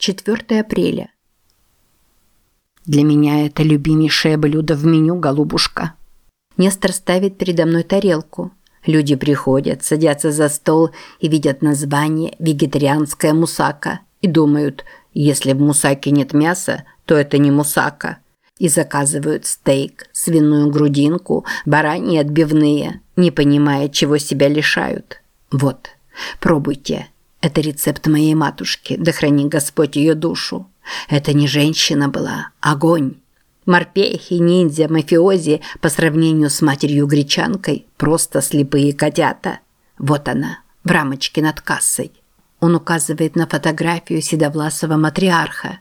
4 апреля. Для меня это любимейшее блюдо в меню, голубушка. Нестор ставит передо мной тарелку. Люди приходят, садятся за стол и видят название «вегетарианская мусака» и думают, если в мусаке нет мяса, то это не мусака. И заказывают стейк, свиную грудинку, бараньи отбивные, не понимая, чего себя лишают. Вот, пробуйте. Это рецепт моей матушки, да храни Господь ее душу. Это не женщина была, огонь. Морпехи, ниндзя, мафиози по сравнению с матерью-гречанкой просто слепые котята. Вот она, в рамочке над кассой. Он указывает на фотографию седовласого матриарха.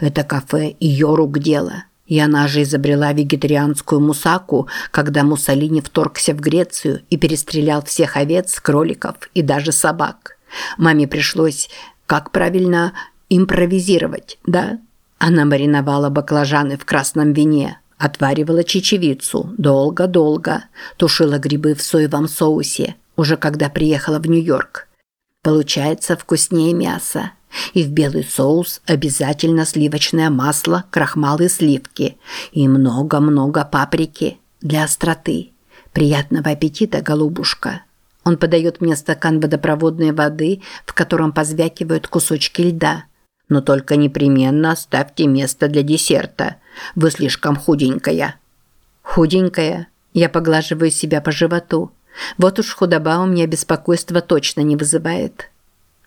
Это кафе ее рук дело. И она же изобрела вегетарианскую мусаку, когда Муссолини вторгся в Грецию и перестрелял всех овец, кроликов и даже собак. Маме пришлось, как правильно, импровизировать, да? Она мариновала баклажаны в красном вине, отваривала чечевицу долго-долго, тушила грибы в соевом соусе, уже когда приехала в Нью-Йорк. Получается вкуснее мяса. И в белый соус обязательно сливочное масло, крахмал и сливки. И много-много паприки для остроты. Приятного аппетита, голубушка. Он подает мне стакан водопроводной воды, в котором позвякивают кусочки льда. Но только непременно оставьте место для десерта. Вы слишком худенькая. Худенькая? Я поглаживаю себя по животу. Вот уж худоба у меня беспокойства точно не вызывает.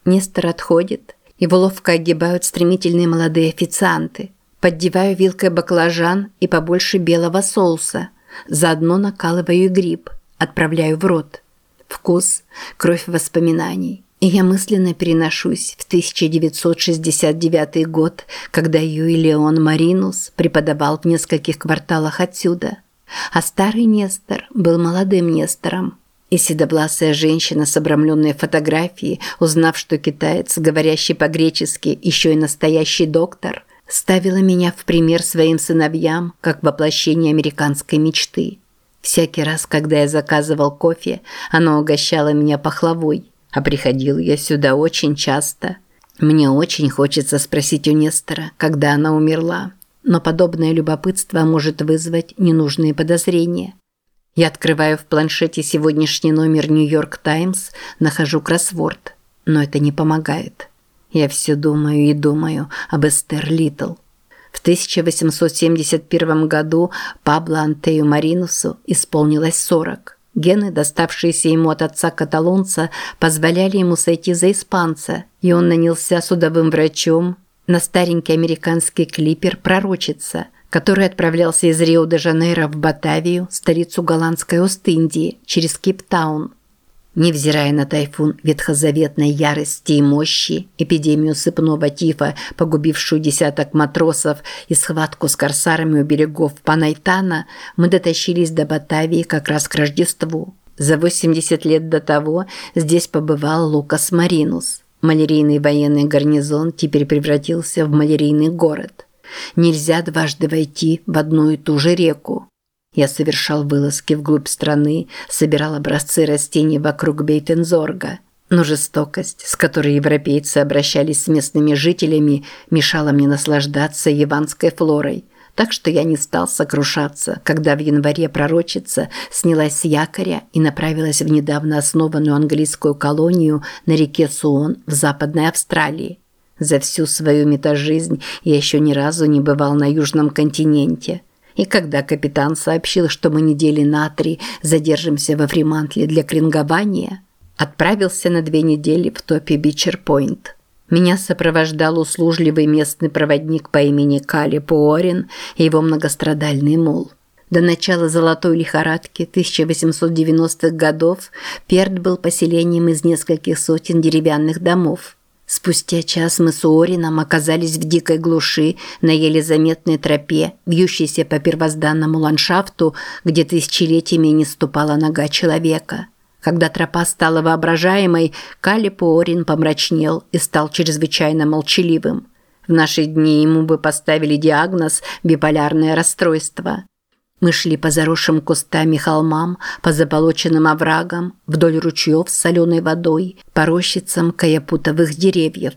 Нестор отходит. Его ловко огибают стремительные молодые официанты. Поддеваю вилкой баклажан и побольше белого соуса. Заодно накалываю гриб. Отправляю в рот вкус, кровь воспоминаний. И я мысленно переношусь в 1969 год, когда Юй Леон Маринус преподавал в нескольких кварталах отсюда. А старый Нестор был молодым Нестором. И седовласая женщина с обрамленной фотографией, узнав, что китаец, говорящий по-гречески, еще и настоящий доктор, ставила меня в пример своим сыновьям, как воплощение американской мечты. Всякий раз, когда я заказывал кофе, она угощала меня пахлавой, а приходил я сюда очень часто. Мне очень хочется спросить у Нестора, когда она умерла, но подобное любопытство может вызвать ненужные подозрения. Я открываю в планшете сегодняшний номер Нью-Йорк Таймс, нахожу кроссворд, но это не помогает. Я все думаю и думаю об Эстер Литл. В 1871 году Пабло Антею Маринусу исполнилось 40. Гены, доставшиеся ему от отца-каталонца, позволяли ему сойти за испанца, и он нанялся судовым врачом на старенький американский клипер «Пророчица», который отправлялся из Рио-де-Жанейро в Батавию, столицу голландской Ост-Индии, через Кейптаун. Невзирая на тайфун ветхозаветной ярости и мощи, эпидемию сыпного тифа, погубившую десяток матросов и схватку с корсарами у берегов Панайтана, мы дотащились до Батавии как раз к Рождеству. За 80 лет до того здесь побывал Лукас Маринус. Малярийный военный гарнизон теперь превратился в малярийный город. Нельзя дважды войти в одну и ту же реку. Я совершал вылазки вглубь страны, собирал образцы растений вокруг Бейтензорга. Но жестокость, с которой европейцы обращались с местными жителями, мешала мне наслаждаться яванской флорой. Так что я не стал сокрушаться, когда в январе пророчица снялась с якоря и направилась в недавно основанную английскую колонию на реке Суон в Западной Австралии. За всю свою метажизнь я еще ни разу не бывал на Южном континенте – и когда капитан сообщил, что мы недели на три задержимся во Фримантле для крингования, отправился на две недели в топе Бичер-Пойнт. Меня сопровождал услужливый местный проводник по имени Кали Пуорин и его многострадальный мул. До начала золотой лихорадки 1890-х годов Перт был поселением из нескольких сотен деревянных домов – Спустя час мы с Уорином оказались в дикой глуши на еле заметной тропе, вьющейся по первозданному ландшафту, где тысячелетиями не ступала нога человека. Когда тропа стала воображаемой, Калип Уорин помрачнел и стал чрезвычайно молчаливым. В наши дни ему бы поставили диагноз «биполярное расстройство». Мы шли по заросшим кустами холмам, по заболоченным оврагам, вдоль ручьев с соленой водой, по рощицам каяпутовых деревьев.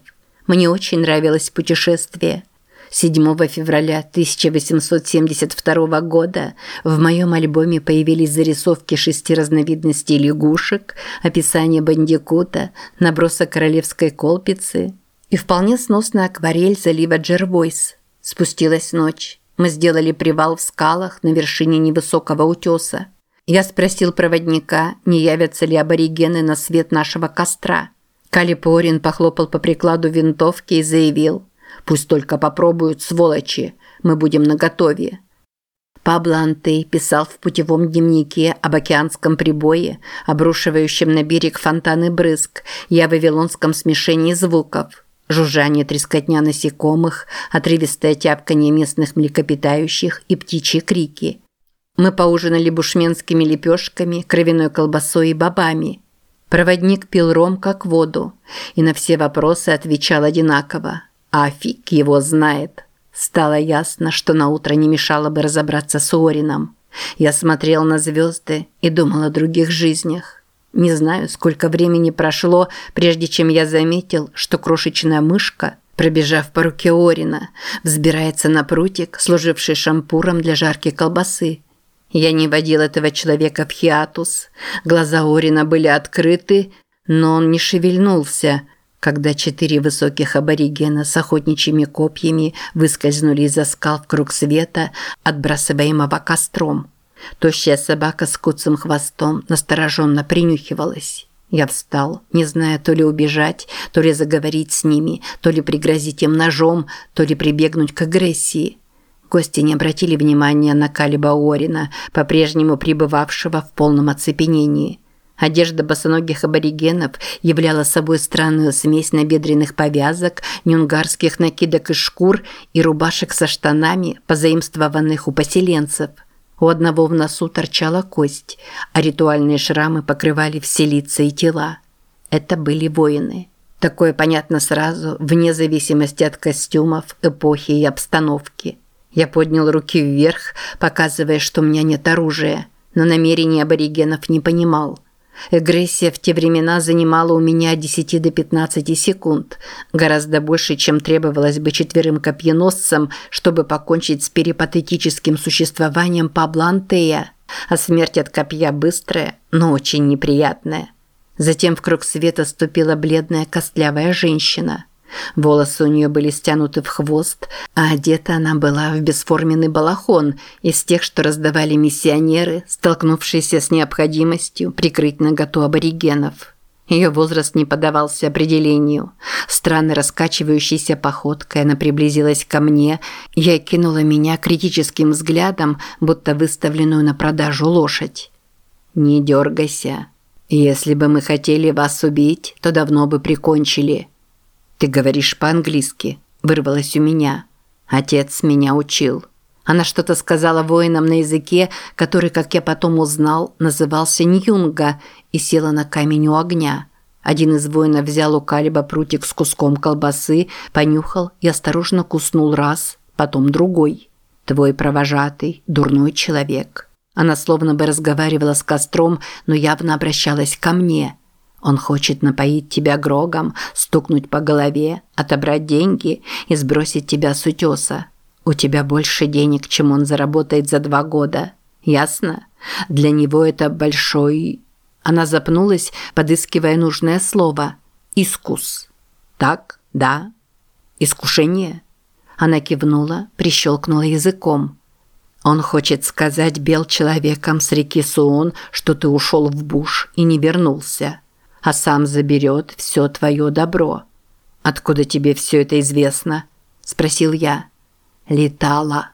Мне очень нравилось путешествие. 7 февраля 1872 года в моем альбоме появились зарисовки шести разновидностей лягушек, описание бандикута, набросок королевской колпицы и вполне сносная акварель залива Джервойс. Спустилась ночь. Мы сделали привал в скалах на вершине невысокого утеса. Я спросил проводника, не явятся ли аборигены на свет нашего костра. Калипорин похлопал по прикладу винтовки и заявил – Пусть только попробуют, сволочи. Мы будем наготове. Пабло Антей писал в путевом дневнике об океанском прибое, обрушивающем на берег фонтаны брызг, и о вавилонском смешении звуков. Жужжание трескотня насекомых, отрывистое тяпканье местных млекопитающих и птичьи крики. Мы поужинали бушменскими лепешками, кровяной колбасой и бобами. Проводник пил ром как воду и на все вопросы отвечал одинаково. А фиг его знает. Стало ясно, что на утро не мешало бы разобраться с Орином. Я смотрел на звезды и думал о других жизнях. Не знаю, сколько времени прошло, прежде чем я заметил, что крошечная мышка, пробежав по руке Орина, взбирается на прутик, служивший шампуром для жарки колбасы. Я не водил этого человека в хиатус. Глаза Орина были открыты, но он не шевельнулся – когда четыре высоких аборигена с охотничьими копьями выскользнули из-за скал в круг света, отбрасываемого костром. Тощая собака с куцым хвостом настороженно принюхивалась. Я встал, не зная то ли убежать, то ли заговорить с ними, то ли пригрозить им ножом, то ли прибегнуть к агрессии. Гости не обратили внимания на Калиба Орина, по-прежнему пребывавшего в полном оцепенении. Одежда босоногих аборигенов являла собой странную смесь набедренных повязок, нюнгарских накидок из шкур и рубашек со штанами, позаимствованных у поселенцев. У одного в носу торчала кость, а ритуальные шрамы покрывали все лица и тела. Это были воины. Такое понятно сразу, вне зависимости от костюмов, эпохи и обстановки. Я поднял руки вверх, показывая, что у меня нет оружия, но намерений аборигенов не понимал. Агрессия в те времена занимала у меня от 10 до 15 секунд, гораздо больше, чем требовалось бы четверым копьеносцам, чтобы покончить с перипатетическим существованием Пабло Антея. А смерть от копья быстрая, но очень неприятная. Затем в круг света ступила бледная костлявая женщина – Волосы у нее были стянуты в хвост, а одета она была в бесформенный балахон из тех, что раздавали миссионеры, столкнувшиеся с необходимостью прикрыть наготу аборигенов. Ее возраст не поддавался определению. Странно раскачивающейся походкой она приблизилась ко мне и кинула меня критическим взглядом, будто выставленную на продажу лошадь. «Не дергайся. Если бы мы хотели вас убить, то давно бы прикончили». «Ты говоришь по-английски», – вырвалось у меня. Отец меня учил. Она что-то сказала воинам на языке, который, как я потом узнал, назывался Ньюнга, и села на камень у огня. Один из воинов взял у Калиба прутик с куском колбасы, понюхал и осторожно куснул раз, потом другой. «Твой провожатый, дурной человек». Она словно бы разговаривала с костром, но явно обращалась ко мне – он хочет напоить тебя грогом, стукнуть по голове, отобрать деньги и сбросить тебя с утеса. У тебя больше денег, чем он заработает за два года. Ясно? Для него это большой... Она запнулась, подыскивая нужное слово. Искус. Так? Да? Искушение? Она кивнула, прищелкнула языком. Он хочет сказать бел человеком с реки Суон, что ты ушел в буш и не вернулся а сам заберет все твое добро. Откуда тебе все это известно? спросил я. Летала.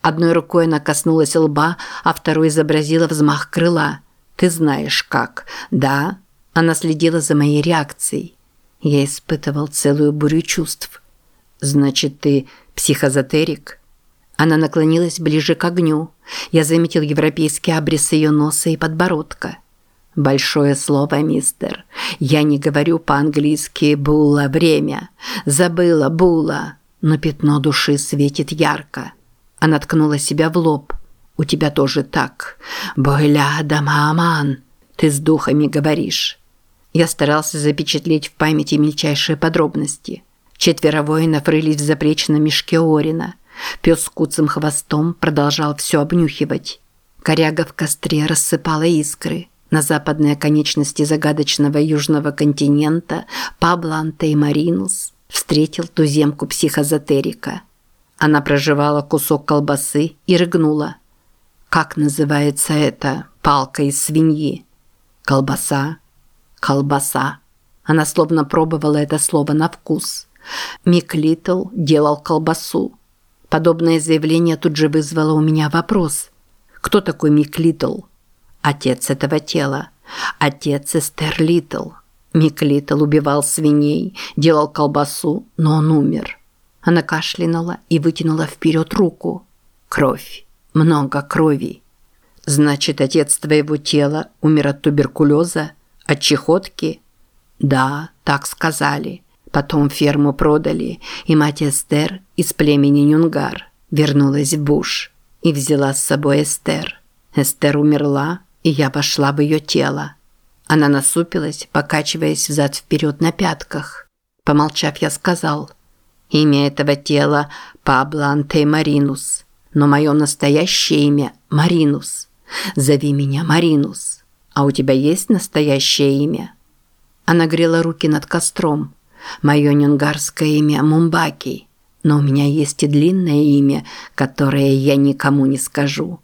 Одной рукой она коснулась лба, а второй изобразила взмах крыла. Ты знаешь как? Да? Она следила за моей реакцией. Я испытывал целую бурю чувств. Значит, ты психозотерик? Она наклонилась ближе к огню. Я заметил европейский обрез ее носа и подбородка. Большое слово, мистер. Я не говорю по-английски «була время». Забыла «була». Но пятно души светит ярко. Она ткнула себя в лоб. У тебя тоже так. Бойля дамааман. Ты с духами говоришь. Я старался запечатлеть в памяти мельчайшие подробности. Четверо воинов рылись в запреченном мешке Орина. Пес с куцым хвостом продолжал все обнюхивать. Коряга в костре рассыпала искры. На западной оконечности загадочного южного континента Пабло Антей Маринус встретил туземку психозотерика. Она проживала кусок колбасы и рыгнула. «Как называется это? Палка из свиньи?» «Колбаса?» «Колбаса». Она словно пробовала это слово на вкус. Мик Литл делал колбасу. Подобное заявление тут же вызвало у меня вопрос. Кто такой Мик Литл? Отец этого тела. Отец Эстер Литл. Мик Литл убивал свиней, делал колбасу, но он умер. Она кашлянула и вытянула вперед руку. Кровь. Много крови. Значит, отец твоего тела умер от туберкулеза? От чехотки? Да, так сказали. Потом ферму продали, и мать Эстер из племени Нюнгар вернулась в Буш и взяла с собой Эстер. Эстер умерла, и я вошла в ее тело. Она насупилась, покачиваясь взад-вперед на пятках. Помолчав, я сказал, «Имя этого тела Пабло Анте Маринус, но мое настоящее имя Маринус. Зови меня Маринус. А у тебя есть настоящее имя?» Она грела руки над костром. «Мое нюнгарское имя Мумбаки, но у меня есть и длинное имя, которое я никому не скажу».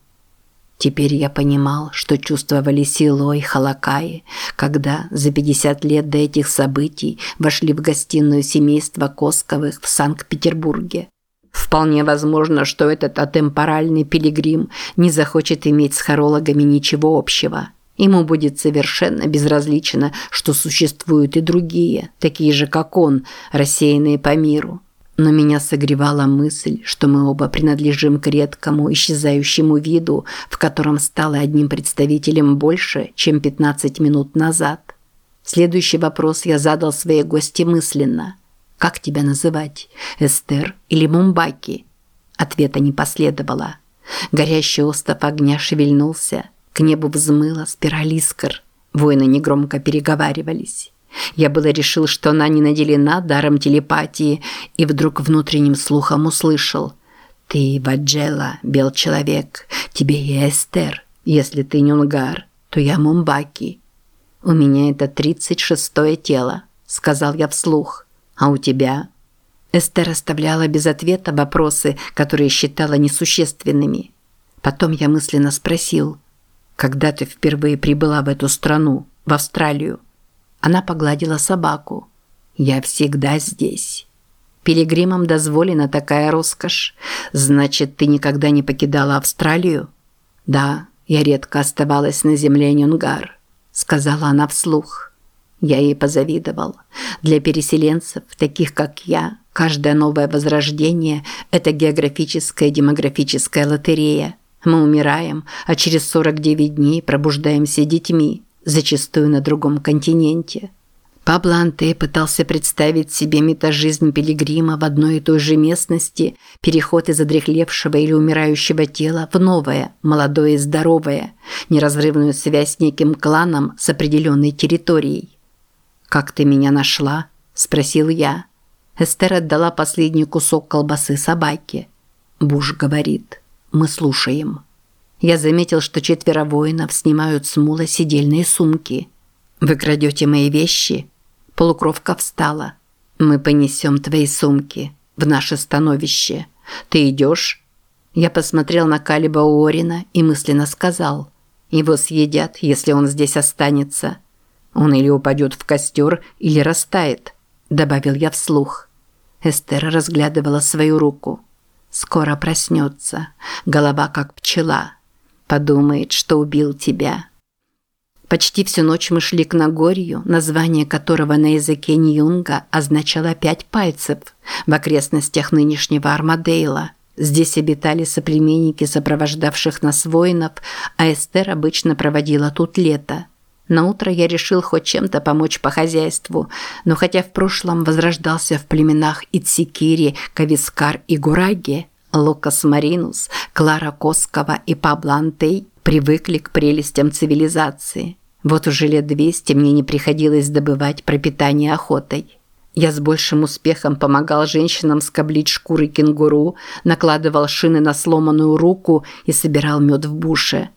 Теперь я понимал, что чувствовали Сило и Халакаи, когда за 50 лет до этих событий вошли в гостиную семейства Косковых в Санкт-Петербурге. Вполне возможно, что этот атемпоральный пилигрим не захочет иметь с хорологами ничего общего. Ему будет совершенно безразлично, что существуют и другие, такие же, как он, рассеянные по миру но меня согревала мысль, что мы оба принадлежим к редкому исчезающему виду, в котором стало одним представителем больше, чем 15 минут назад. Следующий вопрос я задал своей гости мысленно. «Как тебя называть? Эстер или Мумбаки?» Ответа не последовало. Горящий остов огня шевельнулся, к небу взмыла спираль искр. Воины негромко переговаривались. Я было решил, что она не наделена даром телепатии, и вдруг внутренним слухом услышал. «Ты, Ваджела, бел человек, тебе я Эстер. Если ты Нюнгар, то я Мумбаки. У меня это тридцать шестое тело», – сказал я вслух. «А у тебя?» Эстер оставляла без ответа вопросы, которые считала несущественными. Потом я мысленно спросил, «Когда ты впервые прибыла в эту страну, в Австралию?» Она погладила собаку. «Я всегда здесь». «Пилигримам дозволена такая роскошь. Значит, ты никогда не покидала Австралию?» «Да, я редко оставалась на земле Нюнгар», – сказала она вслух. Я ей позавидовал. Для переселенцев, таких как я, каждое новое возрождение – это географическая и демографическая лотерея. Мы умираем, а через 49 дней пробуждаемся детьми зачастую на другом континенте. Пабло Анте пытался представить себе метажизнь пилигрима в одной и той же местности, переход из одрехлевшего или умирающего тела в новое, молодое и здоровое, неразрывную связь с неким кланом с определенной территорией. «Как ты меня нашла?» – спросил я. Эстер отдала последний кусок колбасы собаке. Буш говорит, «Мы слушаем». Я заметил, что четверо воинов снимают с мула сидельные сумки. «Вы крадете мои вещи?» Полукровка встала. «Мы понесем твои сумки в наше становище. Ты идешь?» Я посмотрел на Калиба Уорина и мысленно сказал. «Его съедят, если он здесь останется. Он или упадет в костер, или растает», добавил я вслух. Эстер разглядывала свою руку. «Скоро проснется. Голова как пчела». Подумает, что убил тебя. Почти всю ночь мы шли к Нагорью, название которого на языке Ньюнга означало «пять пальцев» в окрестностях нынешнего Армадейла. Здесь обитали соплеменники сопровождавших нас воинов, а Эстер обычно проводила тут лето. На утро я решил хоть чем-то помочь по хозяйству, но хотя в прошлом возрождался в племенах Ицикири, Кавискар и Гураги, Лукас Маринус, Клара Коскова и Пабло Антей привыкли к прелестям цивилизации. Вот уже лет двести мне не приходилось добывать пропитание охотой. Я с большим успехом помогал женщинам скоблить шкуры кенгуру, накладывал шины на сломанную руку и собирал мед в буше.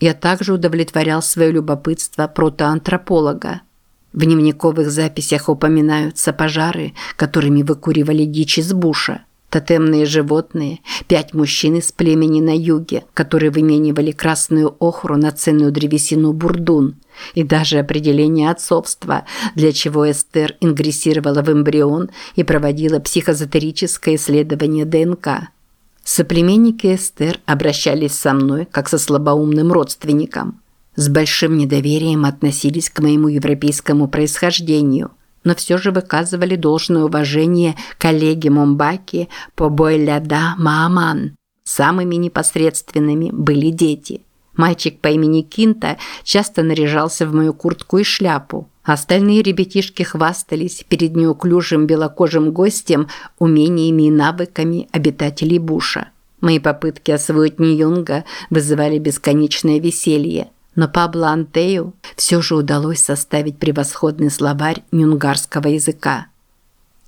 Я также удовлетворял свое любопытство протоантрополога. В дневниковых записях упоминаются пожары, которыми выкуривали дичь из буша – тотемные животные, пять мужчин из племени на юге, которые выменивали красную охру на ценную древесину бурдун, и даже определение отцовства, для чего Эстер ингрессировала в эмбрион и проводила психозотерическое исследование ДНК. Соплеменники Эстер обращались со мной как со слабоумным родственником. С большим недоверием относились к моему европейскому происхождению – но все же выказывали должное уважение коллеге Момбаки по Бойляда Мааман. Самыми непосредственными были дети. Мальчик по имени Кинта часто наряжался в мою куртку и шляпу. Остальные ребятишки хвастались перед неуклюжим белокожим гостем умениями и навыками обитателей буша. Мои попытки освоить Ньюнга вызывали бесконечное веселье но Пабло Антею все же удалось составить превосходный словарь нюнгарского языка.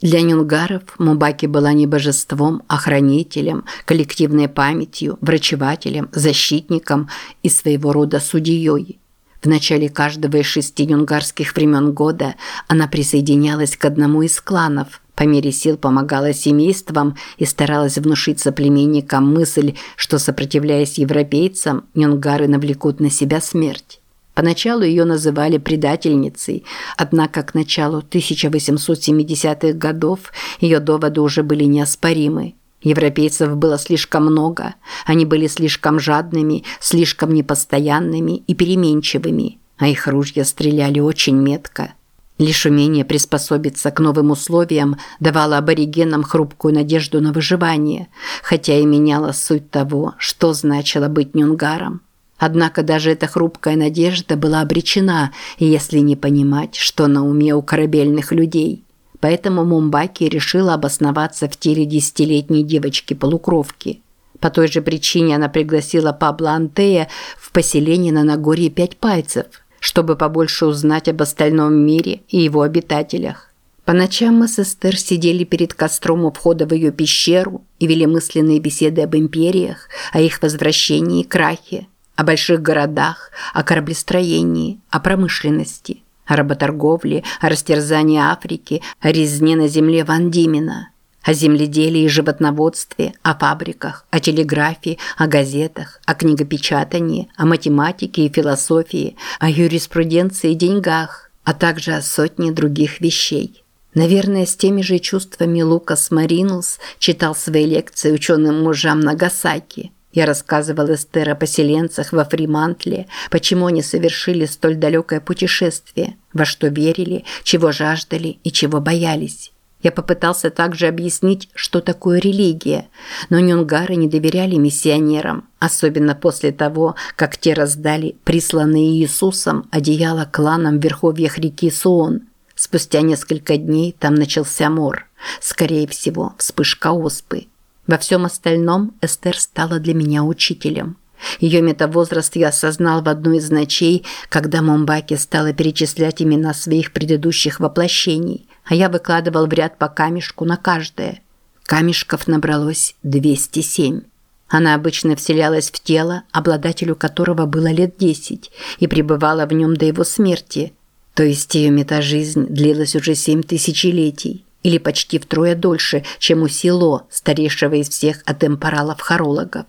Для нюнгаров Мубаки была не божеством, а хранителем, коллективной памятью, врачевателем, защитником и своего рода судьей. В начале каждого из шести нюнгарских времен года она присоединялась к одному из кланов – по мере сил помогала семействам и старалась внушить соплеменникам мысль, что, сопротивляясь европейцам, нюнгары навлекут на себя смерть. Поначалу ее называли предательницей, однако к началу 1870-х годов ее доводы уже были неоспоримы. Европейцев было слишком много, они были слишком жадными, слишком непостоянными и переменчивыми, а их ружья стреляли очень метко. Лишь умение приспособиться к новым условиям давало аборигенам хрупкую надежду на выживание, хотя и меняло суть того, что значило быть нюнгаром. Однако даже эта хрупкая надежда была обречена, если не понимать, что на уме у корабельных людей. Поэтому Мумбаки решила обосноваться в теле десятилетней девочки-полукровки. По той же причине она пригласила Пабло Антея в поселение на Нагорье Пять Пальцев – чтобы побольше узнать об остальном мире и его обитателях. По ночам мы с Эстер сидели перед костром у входа в ее пещеру и вели мысленные беседы об империях, о их возвращении и крахе, о больших городах, о кораблестроении, о промышленности, о работорговле, о растерзании Африки, о резне на земле Ван Димена – о земледелии и животноводстве, о фабриках, о телеграфии, о газетах, о книгопечатании, о математике и философии, о юриспруденции и деньгах, а также о сотне других вещей. Наверное, с теми же чувствами Лукас Маринус читал свои лекции ученым мужам Нагасаки. Я рассказывал Эстер о поселенцах во Фримантле, почему они совершили столь далекое путешествие, во что верили, чего жаждали и чего боялись. Я попытался также объяснить, что такое религия, но нюнгары не доверяли миссионерам, особенно после того, как те раздали присланные Иисусом одеяло кланам в верховьях реки Суон. Спустя несколько дней там начался мор, скорее всего, вспышка оспы. Во всем остальном Эстер стала для меня учителем. Ее метавозраст я осознал в одну из ночей, когда Момбаки стала перечислять имена своих предыдущих воплощений – а я выкладывал в ряд по камешку на каждое. Камешков набралось 207. Она обычно вселялась в тело, обладателю которого было лет 10, и пребывала в нем до его смерти. То есть ее метажизнь длилась уже семь тысячелетий, или почти втрое дольше, чем у Сило, старейшего из всех атемпоралов-хорологов.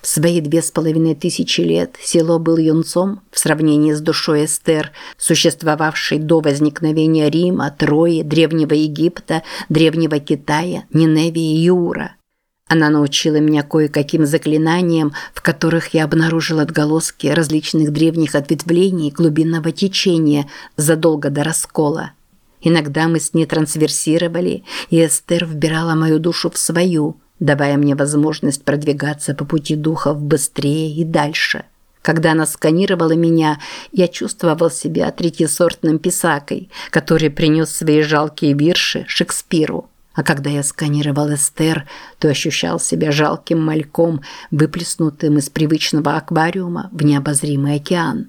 В свои две с половиной тысячи лет село был юнцом в сравнении с душой Эстер, существовавшей до возникновения Рима, Трои, Древнего Египта, Древнего Китая, Ниневии и Юра. Она научила меня кое-каким заклинаниям, в которых я обнаружил отголоски различных древних ответвлений глубинного течения задолго до раскола. Иногда мы с ней трансверсировали, и Эстер вбирала мою душу в свою – давая мне возможность продвигаться по пути духов быстрее и дальше. Когда она сканировала меня, я чувствовал себя третьесортным писакой, который принес свои жалкие вирши Шекспиру. А когда я сканировал Эстер, то ощущал себя жалким мальком, выплеснутым из привычного аквариума в необозримый океан.